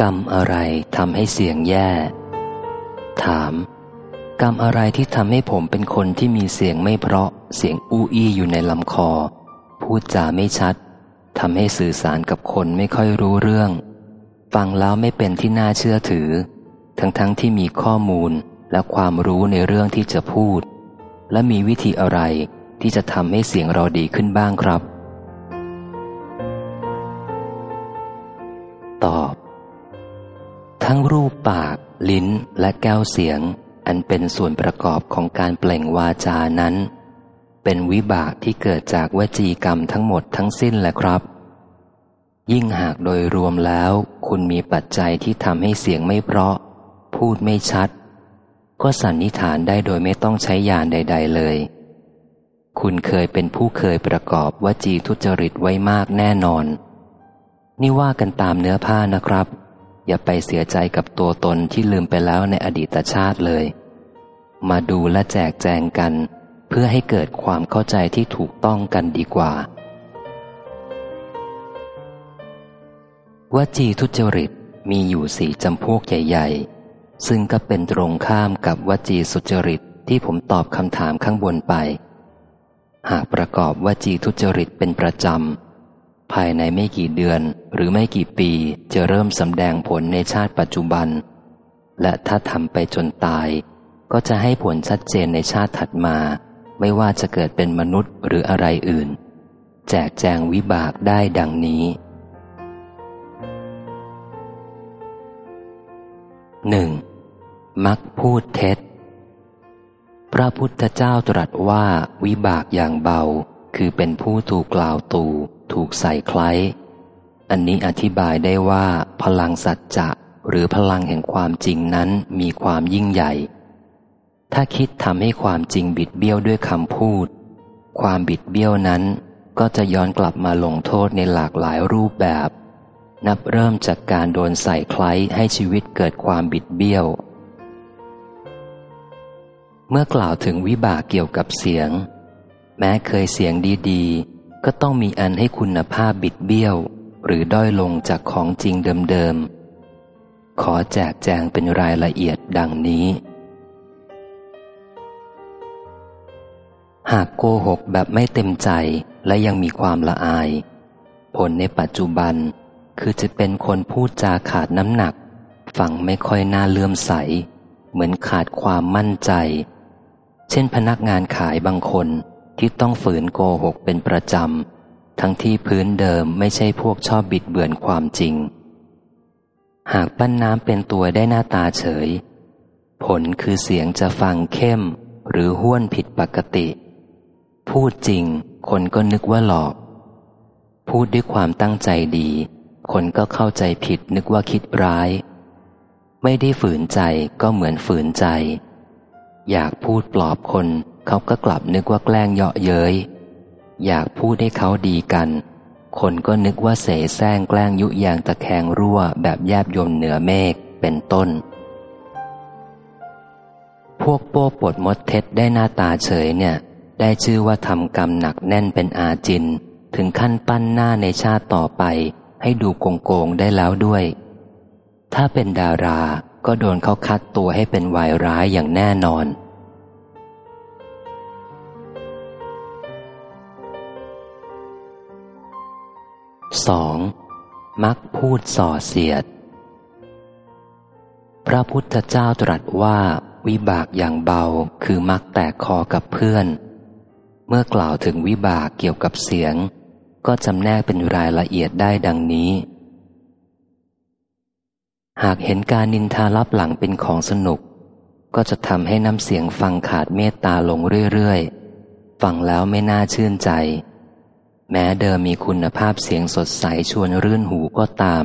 กรรมอะไรทำให้เสียงแย่ ถาม กรรมอะไรที่ทำให้ผมเป็นคนที่มีเสียงไม่เพราะ เสียงอู้อี้อยู่ในลำคอ พูดจาไม่ชัดทำให้สื่อสารกับคนไม่ค่อยรู้เรื่อง ฟังแล้วไม่เป็นที่น่าเชื่อถือ ทั้งๆทที่มีข้อมูลและความรู้ในเรื่องที่จะพูด และมีวิธีอะไรที่จะทำให้เสียงเราดีขึ้นบ้างครับ ทั้งรูปปาก ลิ้นและแก้วเสียง อันเป็นส่วนประกอบของการเปล่งวาจานั้น เป็นวิบากที่เกิดจากวจีกรรมทั้งหมดทั้งสิ้นแหละครับ ยิ่งหากโดยรวมแล้ว คุณมีปัจจัยที่ทำให้เสียงไม่เพราะ พูดไม่ชัด ก็สันนิษฐานได้โดยไม่ต้องใช้ยานใด ๆ เลย คุณเคยเป็นผู้เคยประกอบวจีทุจริตไว้มากแน่นอน นี่ว่ากันตามเนื้อผ้านะครับ อย่าไปเสียใจกับตัวตนที่ลืมไปแล้วในอดีตชาติเลย มาดูและแจกแจงกัน เพื่อให้เกิดความเข้าใจที่ถูกต้องกันดีกว่า วจีทุจริตมีอยู่สี่จำพวกใหญ่ ๆ ซึ่งก็เป็นตรงข้ามกับวจีสุจริตที่ผมตอบคำถามข้างบนไป หากประกอบวจีทุจริตเป็นประจำ ภายในไม่กี่เดือนหรือไม่กี่ปีจะเริ่มสำแดงผลในชาติปัจจุบัน และถ้าทำไปจนตาย ก็จะให้ผลชัดเจนในชาติถัดมา ไม่ว่าจะเกิดเป็นมนุษย์หรืออะไรอื่น แจกแจงวิบากได้ดังนี้หนึ่งมักพูดเท็จ พระพุทธเจ้าตรัสว่าวิบากอย่างเบาคือเป็นผู้ถูกกล่าวตู ถูกใส่คล้ายอันนี้อธิบายได้ว่า พลังสัจจะหรือพลังแห่งความจริงนั้นมีความยิ่งใหญ่ ถ้าคิดทำให้ความจริงบิดเบี้ยวด้วยคำพูด ความบิดเบี้ยวนั้นก็จะย้อนกลับมาลงโทษในหลากหลายรูปแบบ นับเริ่มจากการโดนใส่คล้ายให้ชีวิตเกิดความบิดเบี้ยว เมื่อกล่าวถึงวิบากเกี่ยวกับเสียง แม้เคยเสียงดีๆ ก็ต้องมีอันให้คุณภาพบิดเบี้ยว หรือด้อยลงจากของจริงเดิมๆ ขอแจกแจงเป็นรายละเอียดดังนี้ หากโกหกแบบไม่เต็มใจและยังมีความละอาย ผลในปัจจุบันคือจะเป็นคนพูดจาขาดน้ำหนัก ฟังไม่ค่อยน่าเลื่อมใส เหมือนขาดความมั่นใจ เช่นพนักงานขายบางคน ที่ต้องฝืนโกหกเป็นประจำ ทั้งที่พื้นเดิมไม่ใช่พวกชอบบิดเบือนความจริง หากปั้นน้ำเป็นตัวได้หน้าตาเฉย ผลคือเสียงจะฟังเข้มหรือห้วนผิดปกติ พูดจริง คนก็นึกว่าหลอก พูดด้วยความตั้งใจดี คนก็เข้าใจผิดนึกว่าคิดร้าย ไม่ได้ฝืนใจก็เหมือนฝืนใจ อยากพูดปลอบคน เขาก็กลับนึกว่าแกล้งเยาะเย้ย อยากพูดให้เขาดีกัน คนก็นึกว่าเสแสร้งแกล้งยุยางตะแคงรั่วแบบแยบยนเหนือเมฆเป็นต้น พวกโป้ปดมดเท็จได้หน้าตาเฉยเนี่ย ได้ชื่อว่าทำกรรมหนักแน่นเป็นอาจิน ถึงขั้นปั้นหน้าในชาติต่อไป ให้ดูโกงโกงได้แล้วด้วย ถ้าเป็นดาราก็โดนเขาคัดตัวให้เป็นวายร้ายอย่างแน่นอน 2. มักพูดส่อเสียด พระพุทธเจ้าตรัสว่าวิบากอย่างเบาคือมักแตกคอกับเพื่อน เมื่อกล่าวถึงวิบากเกี่ยวกับเสียง ก็จำแนกเป็นรายละเอียดได้ดังนี้ หากเห็นการนินทาลับหลังเป็นของสนุก ก็จะทำให้น้ำเสียงฟังขาดเมตตาลงเรื่อยๆ ฟังแล้วไม่น่าชื่นใจ แม้เดิมมีคุณภาพเสียงสดใสชวนรื่นหูก็ตาม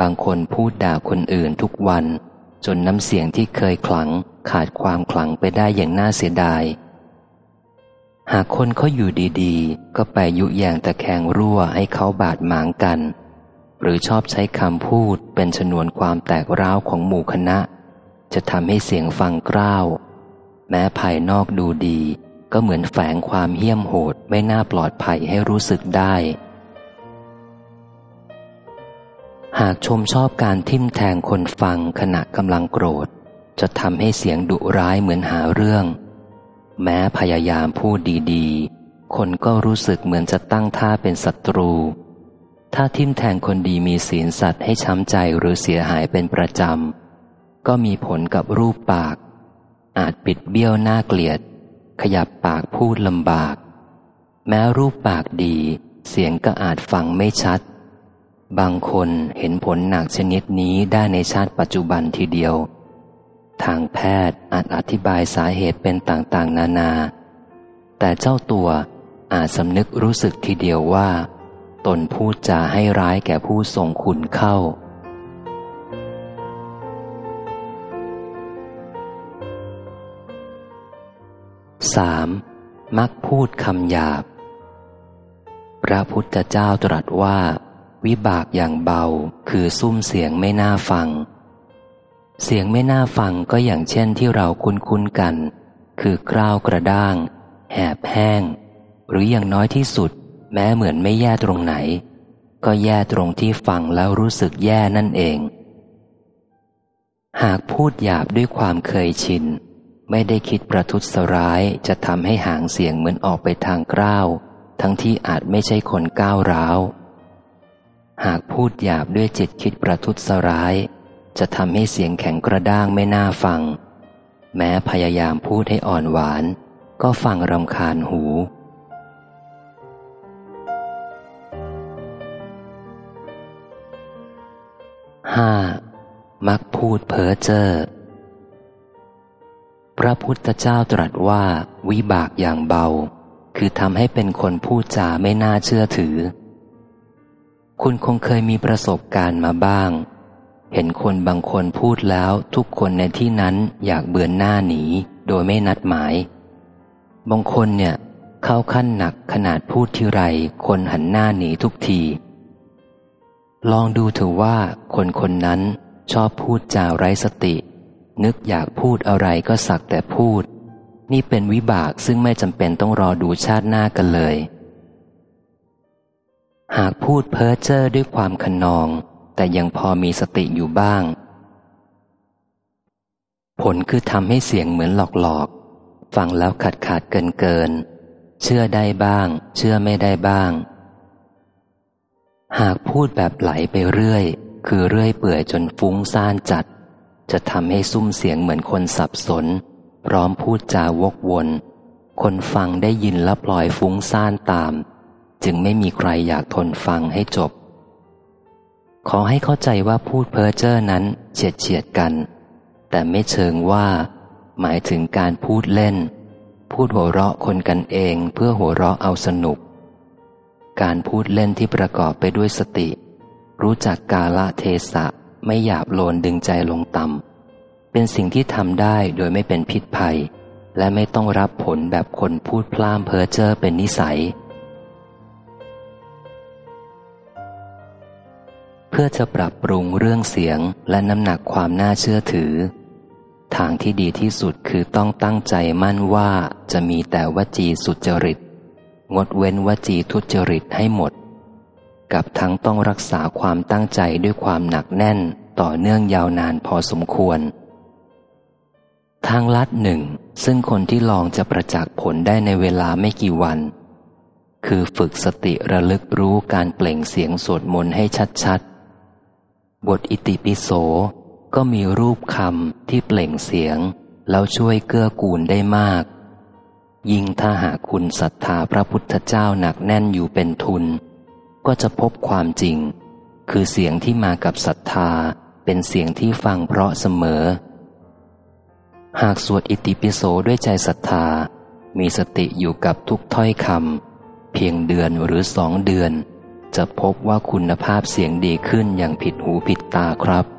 บางคนพูดด่าคนอื่นทุกวัน จนน้ำเสียงที่เคยขลังขาดความขลังไปได้อย่างน่าเสียดาย หากคนเขาอยู่ดีๆ ก็ไปยุแยงตะแคงรั่วให้เขาบาดหมางกัน หรือชอบใช้คำพูดเป็นชนวนความแตกร้าวของหมู่คณะ จะทำให้เสียงฟังกล้าว แม้ภายนอกดูดี ก็เหมือนแฝงความเหี้ยมโหดไม่น่าปลอดภัยให้รู้สึกได้ หากชมชอบการทิมแทงคนฟังขณะกำลังโกรธ จะทำให้เสียงดุร้ายเหมือนหาเรื่อง แม้พยายามพูดดีๆ คนก็รู้สึกเหมือนจะตั้งท่าเป็นศัตรู ถ้าทิมแทงคนดีมีศีลสัตว์ให้ช้ำใจหรือเสียหายเป็นประจำก็มีผลกับรูปปาก อาจปิดเบี้ยวหน้าเกลียด ขยับปากพูดลำบาก แม้รูปปากดี เสียงก็อาจฟังไม่ชัด บางคนเห็นผลหนักชนิดนี้ได้ในชาติปัจจุบันทีเดียว ทางแพทย์อาจอธิบายสาเหตุเป็นต่างๆ นานา แต่เจ้าตัวอาจสำนึกรู้สึกทีเดียวว่า ตนพูดจาให้ร้ายแก่ผู้ทรงคุณเข้า 3. มักพูดคำหยาบ พระพุทธเจ้าตรัสว่า วิบากอย่างเบาคือซุ้มเสียงไม่น่าฟัง เสียงไม่น่าฟังก็อย่างเช่นที่เราคุ้นๆกัน คือกร้าวกระด้าง แหบแห้ง หรืออย่างน้อยที่สุด แม้เหมือนไม่แย่ตรงไหน ก็แย่ตรงที่ฟังแล้วรู้สึกแย่นั่นเอง หากพูดหยาบด้วยความเคยชิน ไม่ได้คิดประทุษร้ายจะทำให้ห่างเสียงเหมือนออกไปทางกร้าว ทั้งที่อาจไม่ใช่คนก้าวร้าว หากพูดหยาบด้วยจิตคิดประทุษร้าย จะทำให้เสียงแข็งกระด้างไม่น่าฟัง แม้พยายามพูดให้อ่อนหวาน ก็ฟังรำคาญหู ห้ามักพูดเพ้อเจ้อ พระพุทธเจ้าตรัสว่าวิบากอย่างเบา คือทำให้เป็นคนพูดจาไม่น่าเชื่อถือ คุณคงเคยมีประสบการณ์มาบ้าง เห็นคนบางคนพูดแล้วทุกคนในที่นั้นอยากเบือนหน้าหนี โดยไม่นัดหมาย บางคนเนี่ย เข้าขั้นหนักขนาดพูดทีไร คนหันหน้าหนีทุกที ลองดูเถอะว่าคนคนนั้นชอบพูดจาไร้สติ นึกอยากพูดอะไรก็สักแต่พูด นี่เป็นวิบากซึ่งไม่จำเป็นต้องรอดูชาติหน้ากันเลย หากพูดเพ้อเจ้อด้วยความขนอง แต่ยังพอมีสติอยู่บ้าง ผลคือทำให้เสียงเหมือนหลอกๆ ฟังแล้วขาดขาดเกินเกิน เชื่อได้บ้าง เชื่อไม่ได้บ้าง หากพูดแบบไหลไปเรื่อย คือเรื่อยเปื่อยจนฟุ้งซ่านจัด จะทำให้ซุ้มเสียงเหมือนคนสับสน พร้อมพูดจาวกวน คนฟังได้ยินแล้วปล่อยฟุ้งซ่านตาม จึงไม่มีใครอยากทนฟังให้จบ ขอให้เข้าใจว่าพูดเพ้อเจ้อนั้นเฉียดเฉียดกัน แต่ไม่เชิงว่า หมายถึงการพูดเล่น พูดหัวเราะคนกันเองเพื่อหัวเราะเอาสนุก การพูดเล่นที่ประกอบไปด้วยสติ รู้จักกาละเทศะ ไม่หยาบโลนดึงใจลงต่ำเป็นสิ่งที่ทำได้โดยไม่เป็นพิษภัย และไม่ต้องรับผลแบบคนพูดพล่ามเพ้อเจ้อเป็นนิสัย เพื่อจะปรับปรุงเรื่องเสียงและน้ำหนักความน่าเชื่อถือ ทางที่ดีที่สุดคือต้องตั้งใจมั่นว่าจะมีแต่วจีสุจริต งดเว้นวจีทุจริตให้หมด กับทั้งต้องรักษาความตั้งใจด้วยความหนักแน่นต่อเนื่องยาวนานพอสมควร ทางลัดหนึ่ง ซึ่งคนที่ลองจะประจักษ์ผลได้ในเวลาไม่กี่วัน คือฝึกสติระลึกรู้การเปล่งเสียงสวดมนต์ให้ชัดๆ บทอิติปิโสก็มีรูปคำที่เปล่งเสียง แล้วช่วยเกื้อกูลได้มาก ยิ่งถ้าหากคุณศรัทธาพระพุทธเจ้าหนักแน่นอยู่เป็นทุน ก็จะพบความจริง คือเสียงที่มากับศรัทธาเป็นเสียงที่ฟังเพราะเสมอ หากสวดอิติปิโสด้วยใจศรัทธา มีสติอยู่กับทุกถ้อยคำเพียงเดือนหรือสองเดือน จะพบว่าคุณภาพเสียงดีขึ้นอย่างผิดหูผิดตาครับ